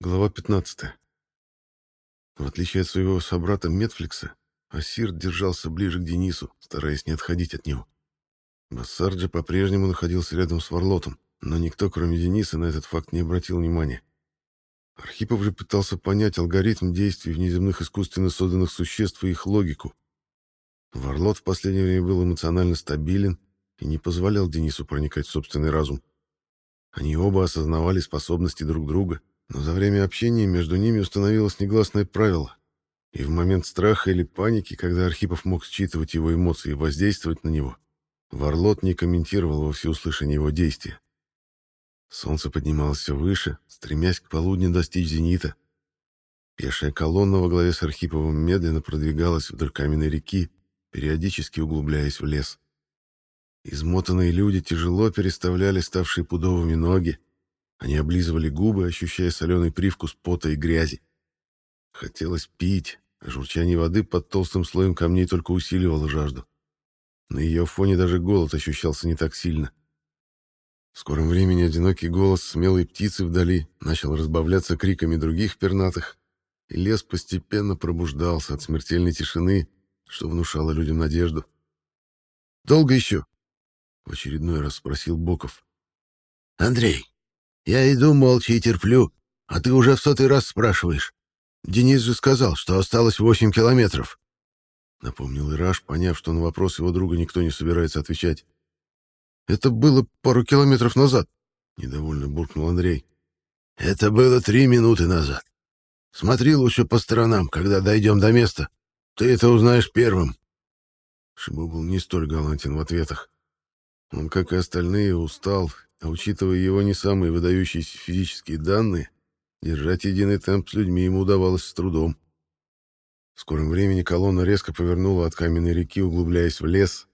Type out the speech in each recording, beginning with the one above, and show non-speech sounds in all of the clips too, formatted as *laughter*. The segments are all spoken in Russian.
Глава 15. В отличие от своего собрата Метфликса, Асир держался ближе к Денису, стараясь не отходить от него. Бассарджи по-прежнему находился рядом с Варлотом, но никто, кроме Дениса, на этот факт не обратил внимания. Архипов же пытался понять алгоритм действий внеземных искусственно созданных существ и их логику. Варлот в последнее время был эмоционально стабилен и не позволял Денису проникать в собственный разум. Они оба осознавали способности друг друга но за время общения между ними установилось негласное правило. И в момент страха или паники, когда Архипов мог считывать его эмоции и воздействовать на него, Варлот не комментировал во всеуслышание его действия. Солнце поднималось все выше, стремясь к полудню достичь зенита. Пешая колонна во главе с Архиповым медленно продвигалась вдоль каменной реки, периодически углубляясь в лес. Измотанные люди тяжело переставляли ставшие пудовыми ноги, они облизывали губы, ощущая соленый привкус пота и грязи. Хотелось пить, а журчание воды под толстым слоем камней только усиливало жажду. На ее фоне даже голод ощущался не так сильно. В скором времени одинокий голос смелой птицы вдали начал разбавляться криками других пернатых, и лес постепенно пробуждался от смертельной тишины, что внушало людям надежду. «Долго еще?» — в очередной раз спросил Боков. «Андрей, я иду молча и терплю, а ты уже в сотый раз спрашиваешь. Денис же сказал, что осталось восемь километров. Напомнил Ираш, поняв, что на вопрос его друга никто не собирается отвечать. «Это было пару километров назад», — недовольно буркнул Андрей. «Это было три минуты назад. Смотри лучше по сторонам, когда дойдем до места. Ты это узнаешь первым». Шибу был не столь галантен в ответах. Он, как и остальные, устал а учитывая его не самые выдающиеся физические данные, держать единый темп с людьми ему удавалось с трудом. В скором времени колонна резко повернула от каменной реки, углубляясь в лес.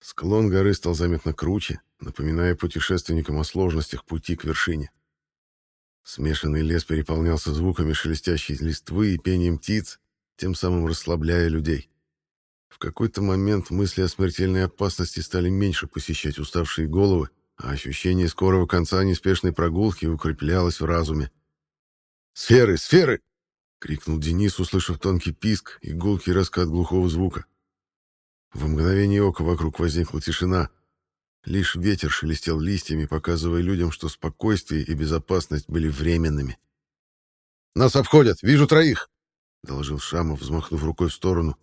Склон горы стал заметно круче, напоминая путешественникам о сложностях пути к вершине. Смешанный лес переполнялся звуками шелестящей листвы и пением птиц, тем самым расслабляя людей. В какой-то момент мысли о смертельной опасности стали меньше посещать уставшие головы, а ощущение скорого конца неспешной прогулки укреплялось в разуме. «Сферы! Сферы!» — крикнул Денис, услышав тонкий писк и гулкий раскат глухого звука. В мгновение ока вокруг возникла тишина. Лишь ветер шелестел листьями, показывая людям, что спокойствие и безопасность были временными. «Нас обходят! Вижу троих!» — доложил Шамов, взмахнув рукой в сторону.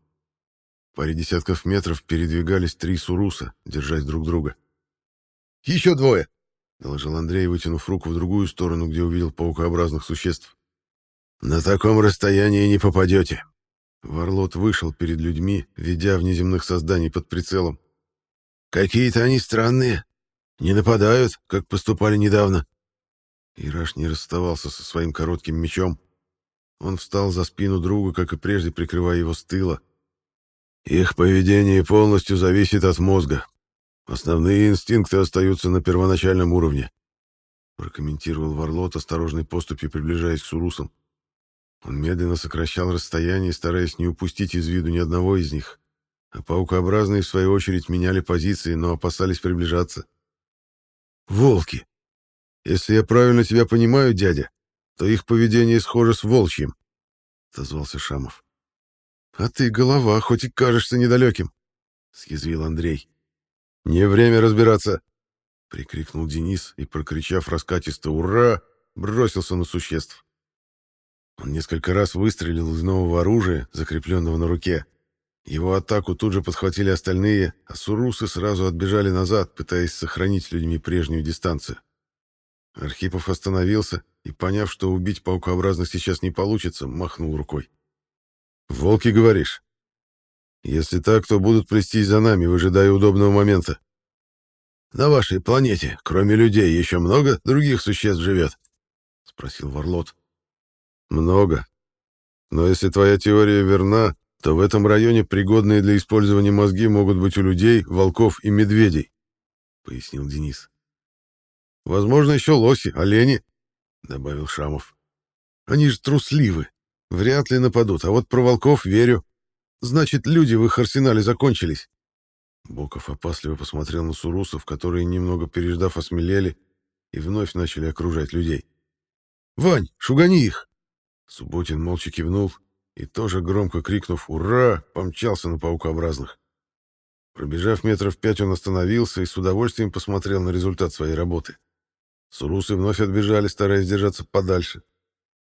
В паре десятков метров передвигались три суруса, держась друг друга. Еще двое!» — доложил Андрей, вытянув руку в другую сторону, где увидел паукообразных существ. «На таком расстоянии не попадете!» Варлот вышел перед людьми, ведя внеземных созданий под прицелом. «Какие-то они странные. Не нападают, как поступали недавно». Ираш не расставался со своим коротким мечом. Он встал за спину друга, как и прежде, прикрывая его с тыла. «Их поведение полностью зависит от мозга. Основные инстинкты остаются на первоначальном уровне, прокомментировал Варлот осторожной поступью, приближаясь к Сурусам. Он медленно сокращал расстояние, стараясь не упустить из виду ни одного из них, а паукообразные, в свою очередь, меняли позиции, но опасались приближаться. «Волки! Если я правильно тебя понимаю, дядя, то их поведение схоже с волчьим», — отозвался Шамов. «А ты голова, хоть и кажешься недалеким», — съязвил Андрей. «Не время разбираться!» — прикрикнул Денис и, прокричав раскатисто «Ура!», бросился на существ. Он несколько раз выстрелил из нового оружия, закрепленного на руке. Его атаку тут же подхватили остальные, а сурусы сразу отбежали назад, пытаясь сохранить с людьми прежнюю дистанцию. Архипов остановился и, поняв, что убить паукообразных сейчас не получится, махнул рукой. «Волки, говоришь? Если так, то будут плестись за нами, выжидая удобного момента. На вашей планете, кроме людей, еще много других существ живет? Спросил Варлот. Много. Но если твоя теория верна, то в этом районе пригодные для использования мозги могут быть у людей, волков и медведей, пояснил Денис. Возможно, еще лоси, олени, добавил Шамов. Они же трусливы. Вряд ли нападут, а вот про волков верю. Значит, люди в их арсенале закончились. Боков опасливо посмотрел на сурусов, которые, немного переждав, осмелели и вновь начали окружать людей. Вань, шугани их!» Субботин молча кивнул и тоже громко крикнув «Ура!» помчался на паукообразных. Пробежав метров пять, он остановился и с удовольствием посмотрел на результат своей работы. Сурусы вновь отбежали, стараясь держаться подальше.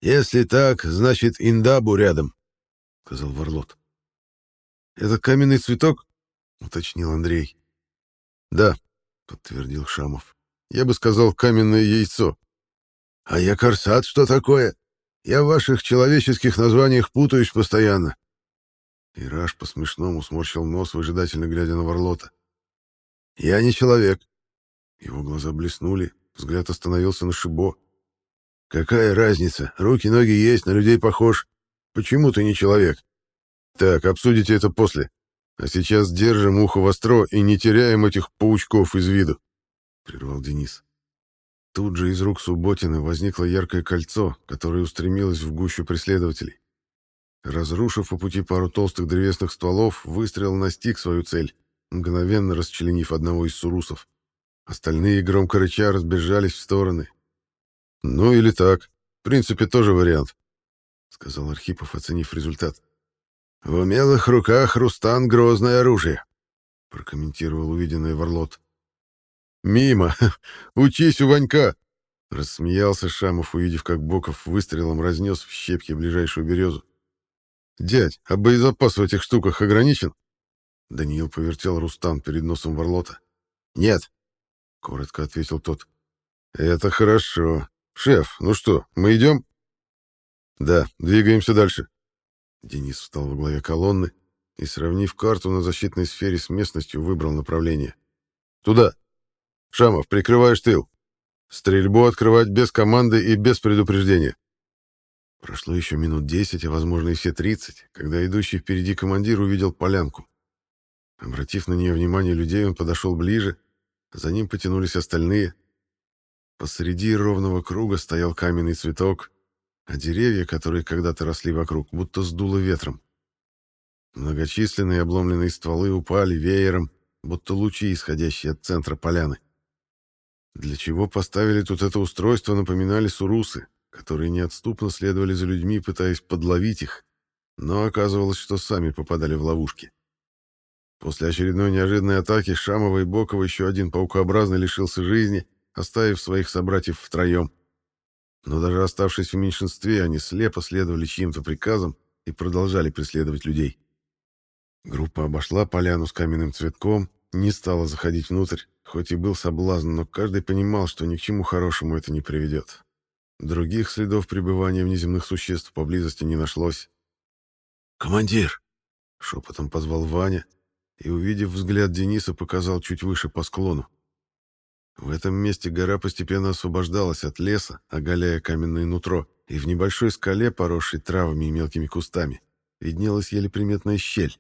«Если так, значит, Индабу рядом», — сказал Варлот. «Это каменный цветок?» — уточнил Андрей. «Да», — подтвердил Шамов. «Я бы сказал, каменное яйцо». «А якорсат что такое? Я в ваших человеческих названиях путаюсь постоянно». Ираш по-смешному сморщил нос, выжидательно глядя на Варлота. «Я не человек». Его глаза блеснули, взгляд остановился на Шибо. «Какая разница? Руки-ноги есть, на людей похож. Почему ты не человек?» «Так, обсудите это после. А сейчас держим ухо востро и не теряем этих паучков из виду», — прервал Денис. Тут же из рук Субботина возникло яркое кольцо, которое устремилось в гущу преследователей. Разрушив по пути пару толстых древесных стволов, выстрел настиг свою цель, мгновенно расчленив одного из сурусов. Остальные, громко рыча, разбежались в стороны. «Ну или так. В принципе, тоже вариант», — сказал Архипов, оценив результат. «В умелых руках Рустан — грозное оружие», — прокомментировал увиденное Варлот. «Мимо! *laughs* Учись у Ванька!» — рассмеялся Шамов, увидев, как Боков выстрелом разнес в щепки ближайшую березу. «Дядь, а боезапас в этих штуках ограничен?» Даниил повертел Рустан перед носом Варлота. «Нет», — коротко ответил тот. «Это хорошо. Шеф, ну что, мы идем?» «Да, двигаемся дальше». Денис встал во главе колонны и, сравнив карту на защитной сфере с местностью, выбрал направление. «Туда. Шамов, прикрываешь тыл. Стрельбу открывать без команды и без предупреждения». Прошло еще минут десять, а, возможно, и все тридцать, когда идущий впереди командир увидел полянку. Обратив на нее внимание людей, он подошел ближе — за ним потянулись остальные. Посреди ровного круга стоял каменный цветок, а деревья, которые когда-то росли вокруг, будто сдуло ветром. Многочисленные обломленные стволы упали веером, будто лучи, исходящие от центра поляны. Для чего поставили тут это устройство, напоминали сурусы, которые неотступно следовали за людьми, пытаясь подловить их, но оказывалось, что сами попадали в ловушки. После очередной неожиданной атаки Шамова и Бокова еще один паукообразный лишился жизни, оставив своих собратьев втроем. Но даже оставшись в меньшинстве, они слепо следовали чьим-то приказам и продолжали преследовать людей. Группа обошла поляну с каменным цветком, не стала заходить внутрь, хоть и был соблазн, но каждый понимал, что ни к чему хорошему это не приведет. Других следов пребывания внеземных существ поблизости не нашлось. «Командир!» — шепотом позвал Ваня, и, увидев взгляд Дениса, показал чуть выше по склону. В этом месте гора постепенно освобождалась от леса, оголяя каменное нутро, и в небольшой скале, поросшей травами и мелкими кустами, виднелась еле приметная щель.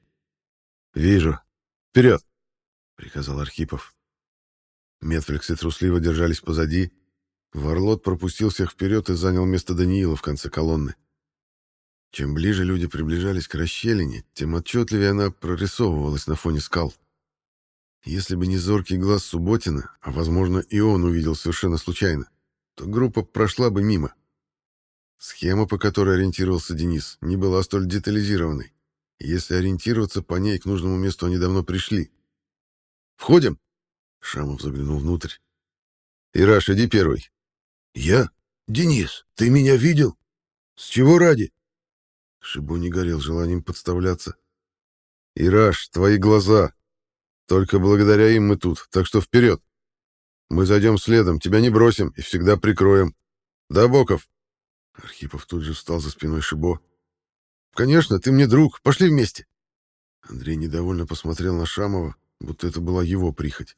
«Вижу. Вперед!» — приказал Архипов. Метфликсы трусливо держались позади. Варлот пропустил всех вперед и занял место Даниила в конце колонны. Чем ближе люди приближались к расщелине, тем отчетливее она прорисовывалась на фоне скал. Если бы не зоркий глаз Субботина, а, возможно, и он увидел совершенно случайно, то группа прошла бы мимо. Схема, по которой ориентировался Денис, не была столь детализированной. Если ориентироваться по ней к нужному месту, они давно пришли. «Входим?» Шамов заглянул внутрь. «Ираш, иди первый». «Я? Денис, ты меня видел? С чего ради?» Шибу не горел желанием подставляться. «Ираш, твои глаза! Только благодаря им мы тут, так что вперед! Мы зайдем следом, тебя не бросим и всегда прикроем. Да, Боков?» Архипов тут же встал за спиной Шибо. «Конечно, ты мне друг, пошли вместе!» Андрей недовольно посмотрел на Шамова, будто это была его прихоть.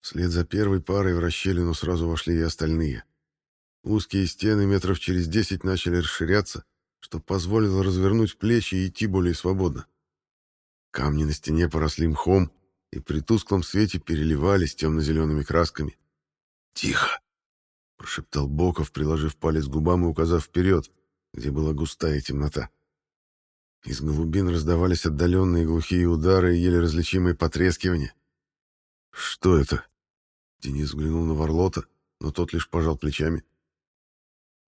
Вслед за первой парой в расщелину сразу вошли и остальные. Узкие стены метров через десять начали расширяться, что позволило развернуть плечи и идти более свободно. Камни на стене поросли мхом и при тусклом свете переливались темно-зелеными красками. «Тихо!» — прошептал Боков, приложив палец к губам и указав вперед, где была густая темнота. Из глубин раздавались отдаленные глухие удары и еле различимые потрескивания. «Что это?» Денис взглянул на Варлота, но тот лишь пожал плечами.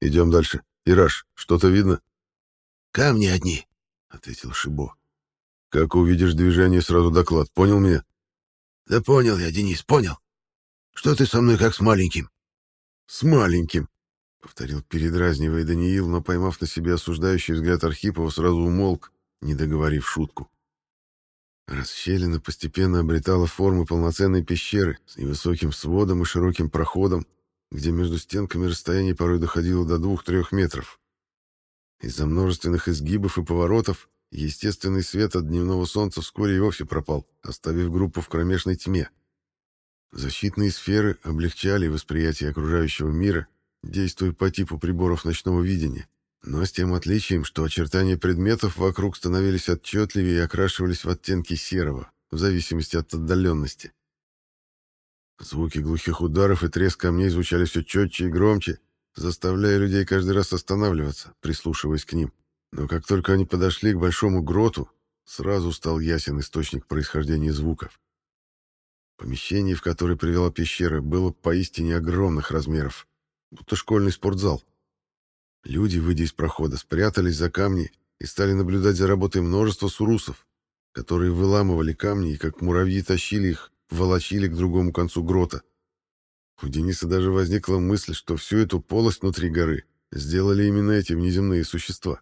Идем дальше. Ираш, что-то видно?» «Камни одни», — ответил Шибо. «Как увидишь движение, сразу доклад. Понял меня?» «Да понял я, Денис, понял. Что ты со мной как с маленьким?» «С маленьким», — повторил передразнивая Даниил, но, поймав на себе осуждающий взгляд Архипова, сразу умолк, не договорив шутку. Расщелина постепенно обретала формы полноценной пещеры с невысоким сводом и широким проходом, где между стенками расстояние порой доходило до двух-трех метров. Из-за множественных изгибов и поворотов естественный свет от дневного солнца вскоре и вовсе пропал, оставив группу в кромешной тьме. Защитные сферы облегчали восприятие окружающего мира, действуя по типу приборов ночного видения, но с тем отличием, что очертания предметов вокруг становились отчетливее и окрашивались в оттенки серого, в зависимости от отдаленности. Звуки глухих ударов и треск камней звучали все четче и громче, заставляя людей каждый раз останавливаться, прислушиваясь к ним. Но как только они подошли к большому гроту, сразу стал ясен источник происхождения звуков. Помещение, в которое привела пещера, было поистине огромных размеров, будто школьный спортзал. Люди, выйдя из прохода, спрятались за камни и стали наблюдать за работой множества сурусов, которые выламывали камни и, как муравьи, тащили их, волочили к другому концу грота. У Дениса даже возникла мысль, что всю эту полость внутри горы сделали именно эти внеземные существа.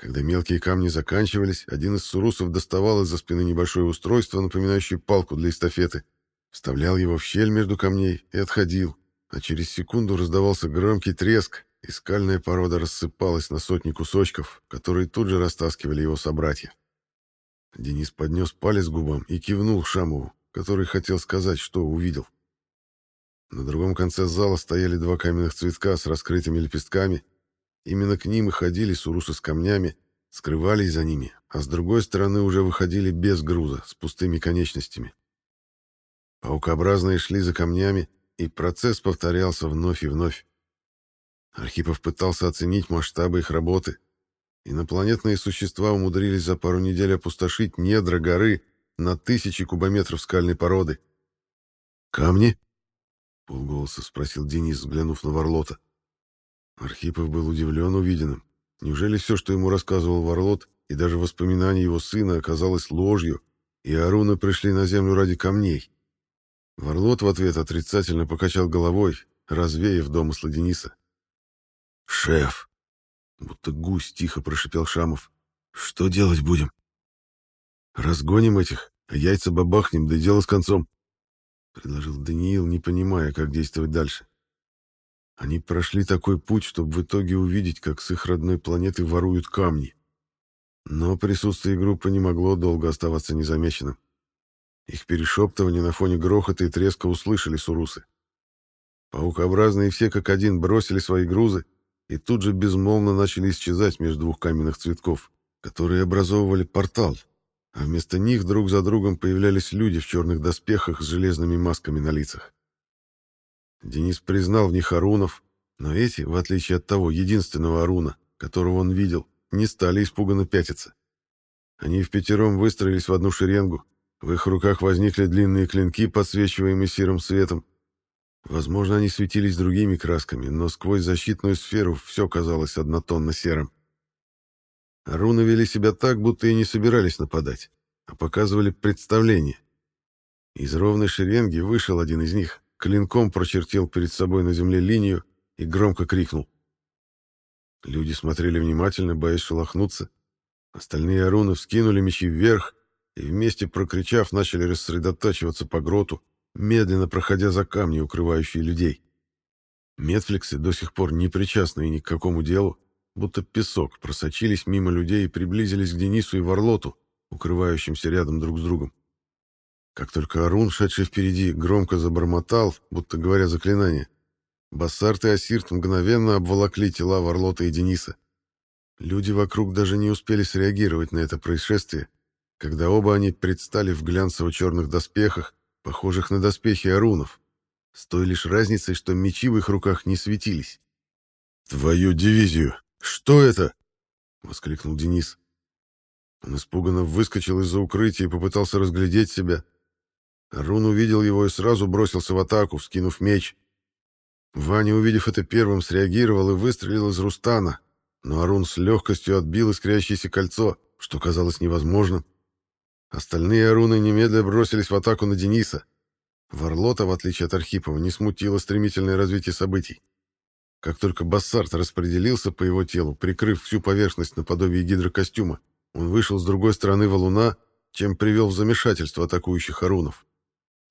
Когда мелкие камни заканчивались, один из сурусов доставал из-за спины небольшое устройство, напоминающее палку для эстафеты, вставлял его в щель между камней и отходил, а через секунду раздавался громкий треск, и скальная порода рассыпалась на сотни кусочков, которые тут же растаскивали его собратья. Денис поднес палец губам и кивнул Шамову, который хотел сказать, что увидел. На другом конце зала стояли два каменных цветка с раскрытыми лепестками. Именно к ним и ходили сурусы с камнями, скрывались за ними, а с другой стороны уже выходили без груза, с пустыми конечностями. Паукообразные шли за камнями, и процесс повторялся вновь и вновь. Архипов пытался оценить масштабы их работы. Инопланетные существа умудрились за пару недель опустошить недра горы на тысячи кубометров скальной породы. «Камни?» полголоса спросил Денис, взглянув на Варлота. Архипов был удивлен увиденным. Неужели все, что ему рассказывал Варлот, и даже воспоминания его сына оказалось ложью, и Аруны пришли на землю ради камней? Варлот в ответ отрицательно покачал головой, развеяв домыслы Дениса. «Шеф!» — будто гусь тихо прошипел Шамов. «Что делать будем?» «Разгоним этих, а яйца бабахнем, да дело с концом», — предложил Даниил, не понимая, как действовать дальше. Они прошли такой путь, чтобы в итоге увидеть, как с их родной планеты воруют камни. Но присутствие группы не могло долго оставаться незамеченным. Их перешептывание на фоне грохота и треска услышали сурусы. Паукообразные все как один бросили свои грузы и тут же безмолвно начали исчезать между двух каменных цветков, которые образовывали портал, а вместо них друг за другом появлялись люди в черных доспехах с железными масками на лицах. Денис признал в них Арунов, но эти, в отличие от того единственного Аруна, которого он видел, не стали испуганно пятиться. Они в пятером выстроились в одну шеренгу, в их руках возникли длинные клинки, подсвечиваемые серым светом. Возможно, они светились другими красками, но сквозь защитную сферу все казалось однотонно серым. Руны вели себя так, будто и не собирались нападать, а показывали представление. Из ровной шеренги вышел один из них, клинком прочертил перед собой на земле линию и громко крикнул. Люди смотрели внимательно, боясь шелохнуться. Остальные аруны вскинули мечи вверх и вместе прокричав, начали рассредотачиваться по гроту, медленно проходя за камни, укрывающие людей. Метфликсы, до сих пор не причастные ни к какому делу, будто песок, просочились мимо людей и приблизились к Денису и Варлоту, укрывающимся рядом друг с другом. Как только Арун, шедший впереди, громко забормотал, будто говоря заклинание, Бассарт и Асирт мгновенно обволокли тела Варлота и Дениса. Люди вокруг даже не успели среагировать на это происшествие, когда оба они предстали в глянцево-черных доспехах, похожих на доспехи Арунов, с той лишь разницей, что мечи в их руках не светились. «Твою дивизию! Что это?» — воскликнул Денис. Он испуганно выскочил из-за укрытия и попытался разглядеть себя. Арун увидел его и сразу бросился в атаку, вскинув меч. Ваня, увидев это первым, среагировал и выстрелил из Рустана, но Арун с легкостью отбил искрящееся кольцо, что казалось невозможным. Остальные Аруны немедленно бросились в атаку на Дениса. Варлота, в отличие от Архипова, не смутило стремительное развитие событий. Как только Бассарт распределился по его телу, прикрыв всю поверхность наподобие гидрокостюма, он вышел с другой стороны валуна, чем привел в замешательство атакующих Арунов.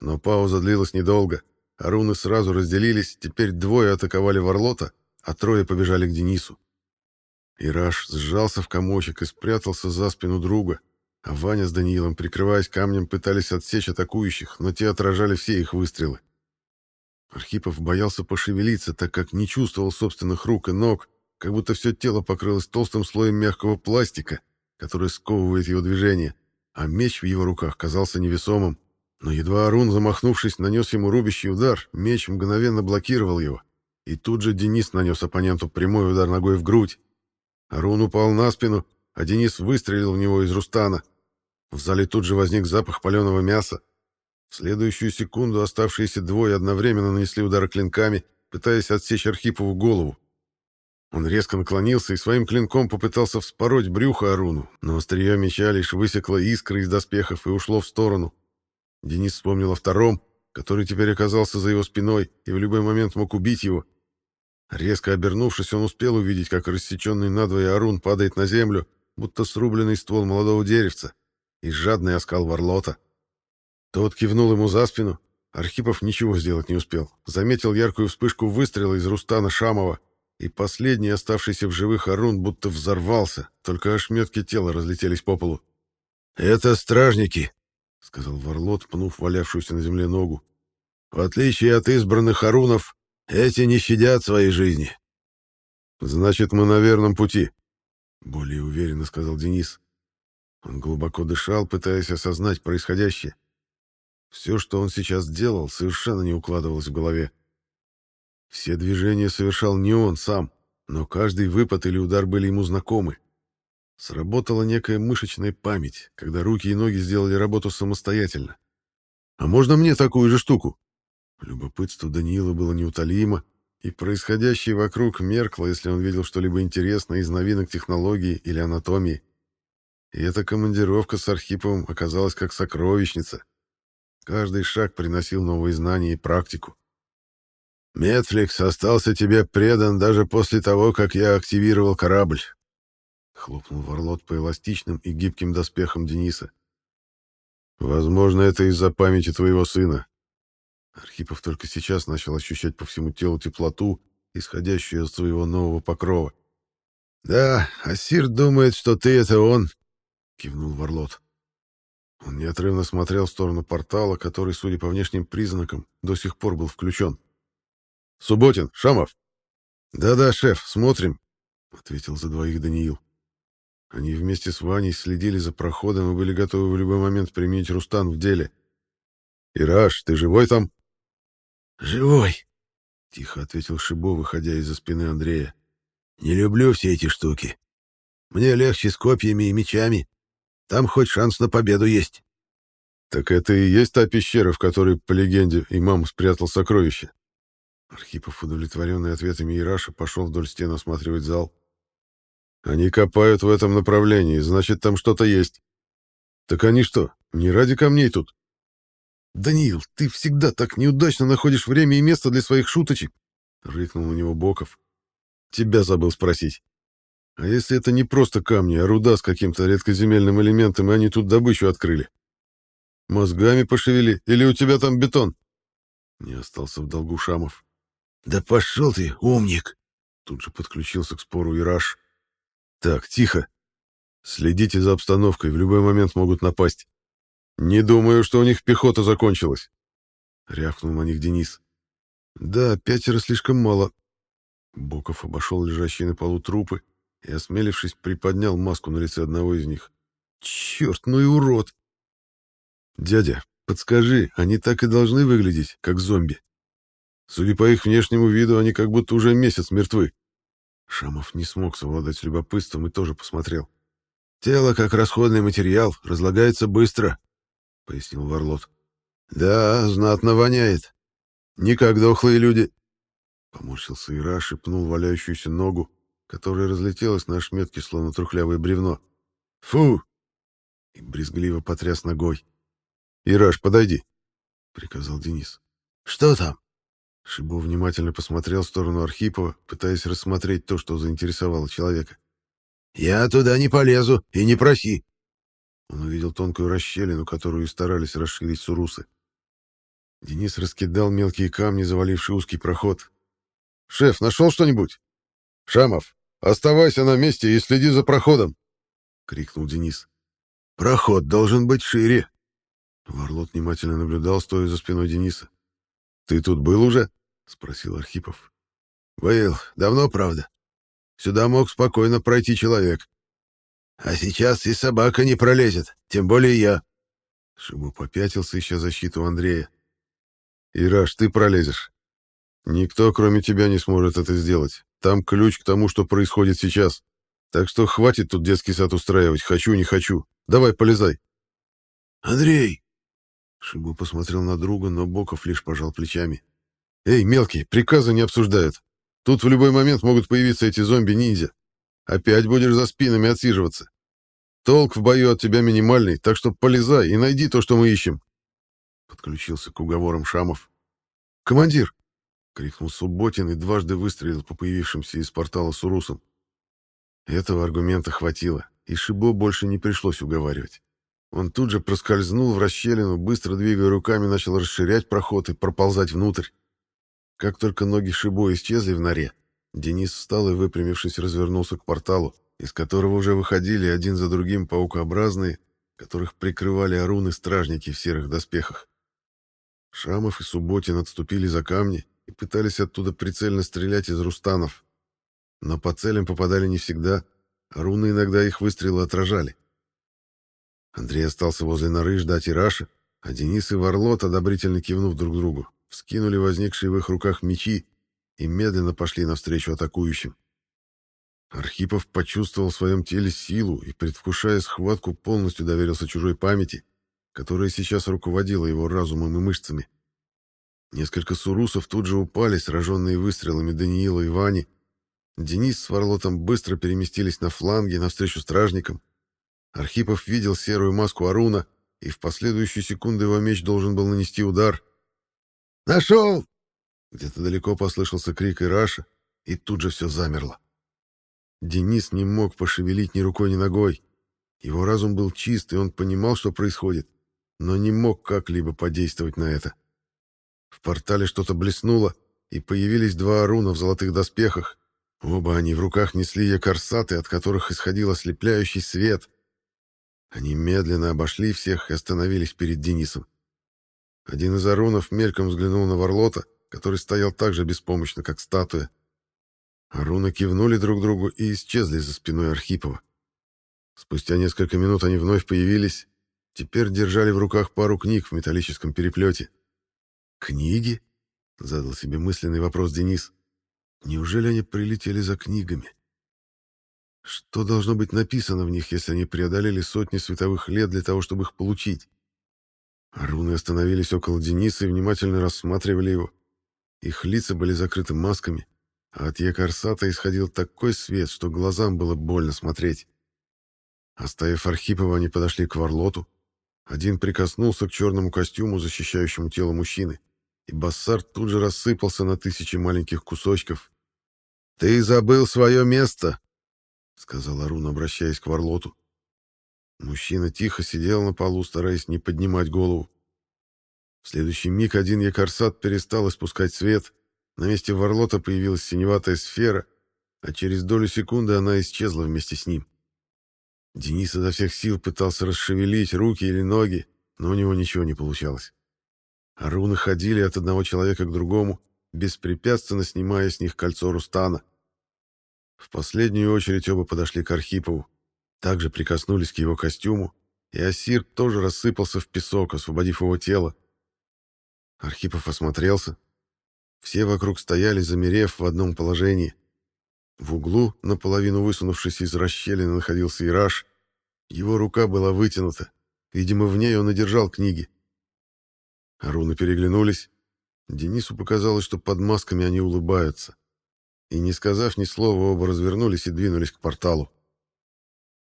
Но пауза длилась недолго. Аруны сразу разделились, теперь двое атаковали Варлота, а трое побежали к Денису. Ираш сжался в комочек и спрятался за спину друга, а Ваня с Даниилом, прикрываясь камнем, пытались отсечь атакующих, но те отражали все их выстрелы. Архипов боялся пошевелиться, так как не чувствовал собственных рук и ног, как будто все тело покрылось толстым слоем мягкого пластика, который сковывает его движение, а меч в его руках казался невесомым. Но едва Арун, замахнувшись, нанес ему рубящий удар, меч мгновенно блокировал его. И тут же Денис нанес оппоненту прямой удар ногой в грудь. Арун упал на спину, а Денис выстрелил в него из Рустана. В зале тут же возник запах паленого мяса. В следующую секунду оставшиеся двое одновременно нанесли удары клинками, пытаясь отсечь Архипову голову. Он резко наклонился и своим клинком попытался вспороть брюхо Аруну, но острие меча лишь высекло искры из доспехов и ушло в сторону. Денис вспомнил о втором, который теперь оказался за его спиной и в любой момент мог убить его. Резко обернувшись, он успел увидеть, как рассеченный надвое Арун падает на землю, будто срубленный ствол молодого деревца, и жадный оскал Варлота. Тот кивнул ему за спину. Архипов ничего сделать не успел. Заметил яркую вспышку выстрела из Рустана Шамова, и последний, оставшийся в живых Арун, будто взорвался, только ошметки тела разлетелись по полу. «Это стражники», — сказал Варлот, пнув валявшуюся на земле ногу. «В отличие от избранных Арунов, эти не щадят своей жизни». «Значит, мы на верном пути», — более уверенно сказал Денис. Он глубоко дышал, пытаясь осознать происходящее. Все, что он сейчас делал, совершенно не укладывалось в голове. Все движения совершал не он сам, но каждый выпад или удар были ему знакомы. Сработала некая мышечная память, когда руки и ноги сделали работу самостоятельно. «А можно мне такую же штуку?» Любопытство Даниила было неутолимо, и происходящее вокруг меркло, если он видел что-либо интересное из новинок технологии или анатомии. И эта командировка с Архиповым оказалась как сокровищница. Каждый шаг приносил новые знания и практику. Метфликс остался тебе предан даже после того, как я активировал корабль. Хлопнул Варлот по эластичным и гибким доспехам Дениса. Возможно, это из-за памяти твоего сына. Архипов только сейчас начал ощущать по всему телу теплоту, исходящую от своего нового покрова. «Да, Асир думает, что ты — это он», — кивнул Варлот. Он неотрывно смотрел в сторону портала, который, судя по внешним признакам, до сих пор был включен. Субботин, Шамов. Да-да, шеф, смотрим, ответил за двоих Даниил. Они вместе с Ваней следили за проходом и были готовы в любой момент применить Рустан в деле. Ираш, ты живой там? Живой, тихо ответил Шибо, выходя из-за спины Андрея. Не люблю все эти штуки. Мне легче с копьями и мечами. Там хоть шанс на победу есть. Так это и есть та пещера, в которой, по легенде, имам спрятал сокровище. Архипов, удовлетворенный ответами Ираша, пошел вдоль стен осматривать зал. «Они копают в этом направлении, значит, там что-то есть. Так они что, не ради камней тут?» «Даниил, ты всегда так неудачно находишь время и место для своих шуточек!» — рыкнул на него Боков. «Тебя забыл спросить. А если это не просто камни, а руда с каким-то редкоземельным элементом, и они тут добычу открыли? Мозгами пошевели, или у тебя там бетон?» Не остался в долгу Шамов. «Да пошел ты, умник!» Тут же подключился к спору Ираш. «Так, тихо. Следите за обстановкой, в любой момент могут напасть. Не думаю, что у них пехота закончилась». Рявкнул на них Денис. «Да, пятеро слишком мало». Боков обошел лежащие на полу трупы и, осмелившись, приподнял маску на лице одного из них. «Черт, ну и урод!» «Дядя, подскажи, они так и должны выглядеть, как зомби?» Судя по их внешнему виду, они как будто уже месяц мертвы. Шамов не смог совладать с любопытством и тоже посмотрел. «Тело, как расходный материал, разлагается быстро», — пояснил Варлот. «Да, знатно воняет. Не как дохлые люди». Поморщился Ира, шепнул валяющуюся ногу, которая разлетелась на ошметке, словно трухлявое бревно. «Фу!» И брезгливо потряс ногой. «Ираш, подойди!» — приказал Денис. «Что там?» Шибо внимательно посмотрел в сторону Архипова, пытаясь рассмотреть то, что заинтересовало человека. «Я туда не полезу и не проси!» Он увидел тонкую расщелину, которую старались расширить сурусы. Денис раскидал мелкие камни, заваливший узкий проход. «Шеф, нашел что-нибудь?» «Шамов, оставайся на месте и следи за проходом!» — крикнул Денис. «Проход должен быть шире!» Варлот внимательно наблюдал, стоя за спиной Дениса. «Ты тут был уже?» — спросил Архипов. «Был. Давно, правда. Сюда мог спокойно пройти человек. А сейчас и собака не пролезет, тем более я». Шибу попятился, ища защиту Андрея. «Ираш, ты пролезешь. Никто, кроме тебя, не сможет это сделать. Там ключ к тому, что происходит сейчас. Так что хватит тут детский сад устраивать. Хочу, не хочу. Давай, полезай». «Андрей!» Шибу посмотрел на друга, но Боков лишь пожал плечами. «Эй, мелкий, приказы не обсуждают. Тут в любой момент могут появиться эти зомби-ниндзя. Опять будешь за спинами отсиживаться. Толк в бою от тебя минимальный, так что полезай и найди то, что мы ищем». Подключился к уговорам Шамов. «Командир!» — крикнул Субботин и дважды выстрелил по появившимся из портала с Урусом. Этого аргумента хватило, и Шибо больше не пришлось уговаривать. Он тут же проскользнул в расщелину, быстро двигая руками, начал расширять проход и проползать внутрь. Как только ноги Шибо исчезли в норе, Денис встал и, выпрямившись, развернулся к порталу, из которого уже выходили один за другим паукообразные, которых прикрывали оруны-стражники в серых доспехах. Шамов и Субботин отступили за камни и пытались оттуда прицельно стрелять из рустанов. Но по целям попадали не всегда, а руны иногда их выстрелы отражали. Андрей остался возле норы ждать Ираша, а Денис и Варлот, одобрительно кивнув друг другу, вскинули возникшие в их руках мечи и медленно пошли навстречу атакующим. Архипов почувствовал в своем теле силу и, предвкушая схватку, полностью доверился чужой памяти, которая сейчас руководила его разумом и мышцами. Несколько сурусов тут же упали, сраженные выстрелами Даниила и Вани. Денис с Варлотом быстро переместились на фланги навстречу стражникам, Архипов видел серую маску Аруна, и в последующую секунду его меч должен был нанести удар. «Нашел!» Где-то далеко послышался крик Ираша, и тут же все замерло. Денис не мог пошевелить ни рукой, ни ногой. Его разум был чист, и он понимал, что происходит, но не мог как-либо подействовать на это. В портале что-то блеснуло, и появились два Аруна в золотых доспехах. Оба они в руках несли якорсаты, от которых исходил ослепляющий свет — они медленно обошли всех и остановились перед Денисом. Один из арунов мельком взглянул на Варлота, который стоял так же беспомощно, как статуя. Аруны кивнули друг другу и исчезли за спиной Архипова. Спустя несколько минут они вновь появились, теперь держали в руках пару книг в металлическом переплете. «Книги?» — задал себе мысленный вопрос Денис. «Неужели они прилетели за книгами?» Что должно быть написано в них, если они преодолели сотни световых лет для того, чтобы их получить? Руны остановились около Дениса и внимательно рассматривали его. Их лица были закрыты масками, а от Якорсата исходил такой свет, что глазам было больно смотреть. Оставив Архипова, они подошли к Варлоту. Один прикоснулся к черному костюму, защищающему тело мужчины, и Бассар тут же рассыпался на тысячи маленьких кусочков. «Ты забыл свое место!» — сказал Арун, обращаясь к Варлоту. Мужчина тихо сидел на полу, стараясь не поднимать голову. В следующий миг один якорсат перестал испускать свет, на месте Варлота появилась синеватая сфера, а через долю секунды она исчезла вместе с ним. Денис изо всех сил пытался расшевелить руки или ноги, но у него ничего не получалось. Аруны ходили от одного человека к другому, беспрепятственно снимая с них кольцо Рустана. В последнюю очередь оба подошли к Архипову, также прикоснулись к его костюму, и Асир тоже рассыпался в песок, освободив его тело. Архипов осмотрелся. Все вокруг стояли, замерев в одном положении. В углу, наполовину высунувшись из расщелины, находился Ираш. Его рука была вытянута. Видимо, в ней он и держал книги. Аруны переглянулись. Денису показалось, что под масками они улыбаются. И, не сказав ни слова, оба развернулись и двинулись к порталу.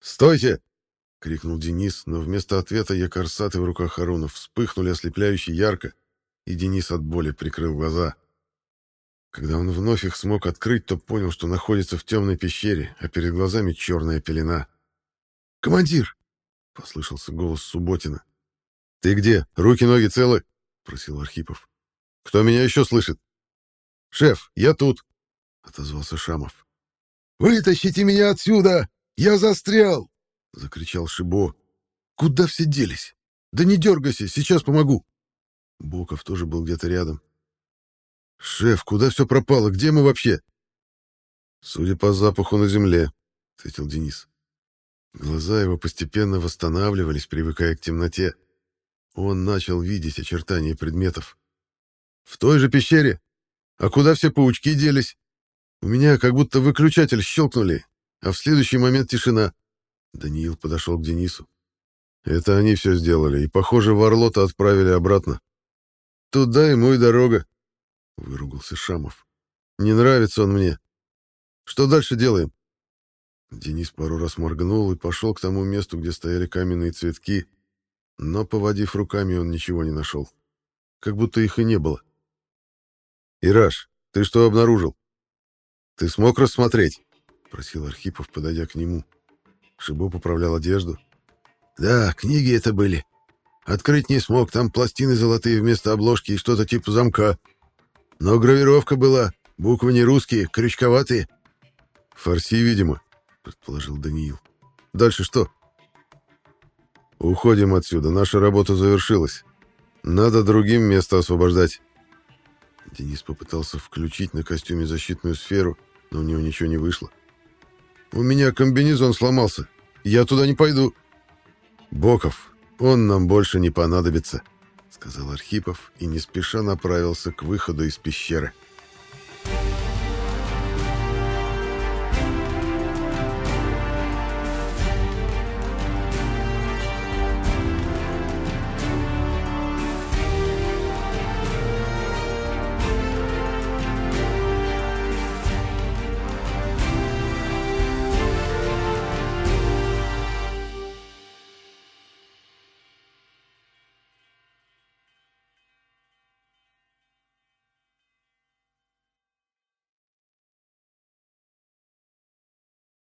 «Стойте!» — крикнул Денис, но вместо ответа якорсаты в руках Харуна вспыхнули ослепляюще ярко, и Денис от боли прикрыл глаза. Когда он вновь их смог открыть, то понял, что находится в темной пещере, а перед глазами черная пелена. «Командир!» — послышался голос Субботина. «Ты где? Руки-ноги целы?» — просил Архипов. «Кто меня еще слышит?» «Шеф, я тут!» — отозвался Шамов. «Вытащите меня отсюда! Я застрял!» — закричал Шибо. «Куда все делись? Да не дергайся, сейчас помогу!» Боков тоже был где-то рядом. «Шеф, куда все пропало? Где мы вообще?» «Судя по запаху на земле», — ответил Денис. Глаза его постепенно восстанавливались, привыкая к темноте. Он начал видеть очертания предметов. «В той же пещере? А куда все паучки делись? У меня как будто выключатель щелкнули, а в следующий момент тишина». Даниил подошел к Денису. «Это они все сделали, и, похоже, Варлота отправили обратно. Туда ему и дорога», — выругался Шамов. «Не нравится он мне. Что дальше делаем?» Денис пару раз моргнул и пошел к тому месту, где стояли каменные цветки, но, поводив руками, он ничего не нашел. Как будто их и не было. «Ираш, ты что обнаружил?» «Ты смог рассмотреть?» — просил Архипов, подойдя к нему. Шибо поправлял одежду. «Да, книги это были. Открыть не смог, там пластины золотые вместо обложки и что-то типа замка. Но гравировка была, буквы не русские, крючковатые». «Фарси, видимо», — предположил Даниил. «Дальше что?» «Уходим отсюда, наша работа завершилась. Надо другим место освобождать». Денис попытался включить на костюме защитную сферу, но у него ничего не вышло. «У меня комбинезон сломался. Я туда не пойду». «Боков, он нам больше не понадобится», — сказал Архипов и не спеша направился к выходу из пещеры.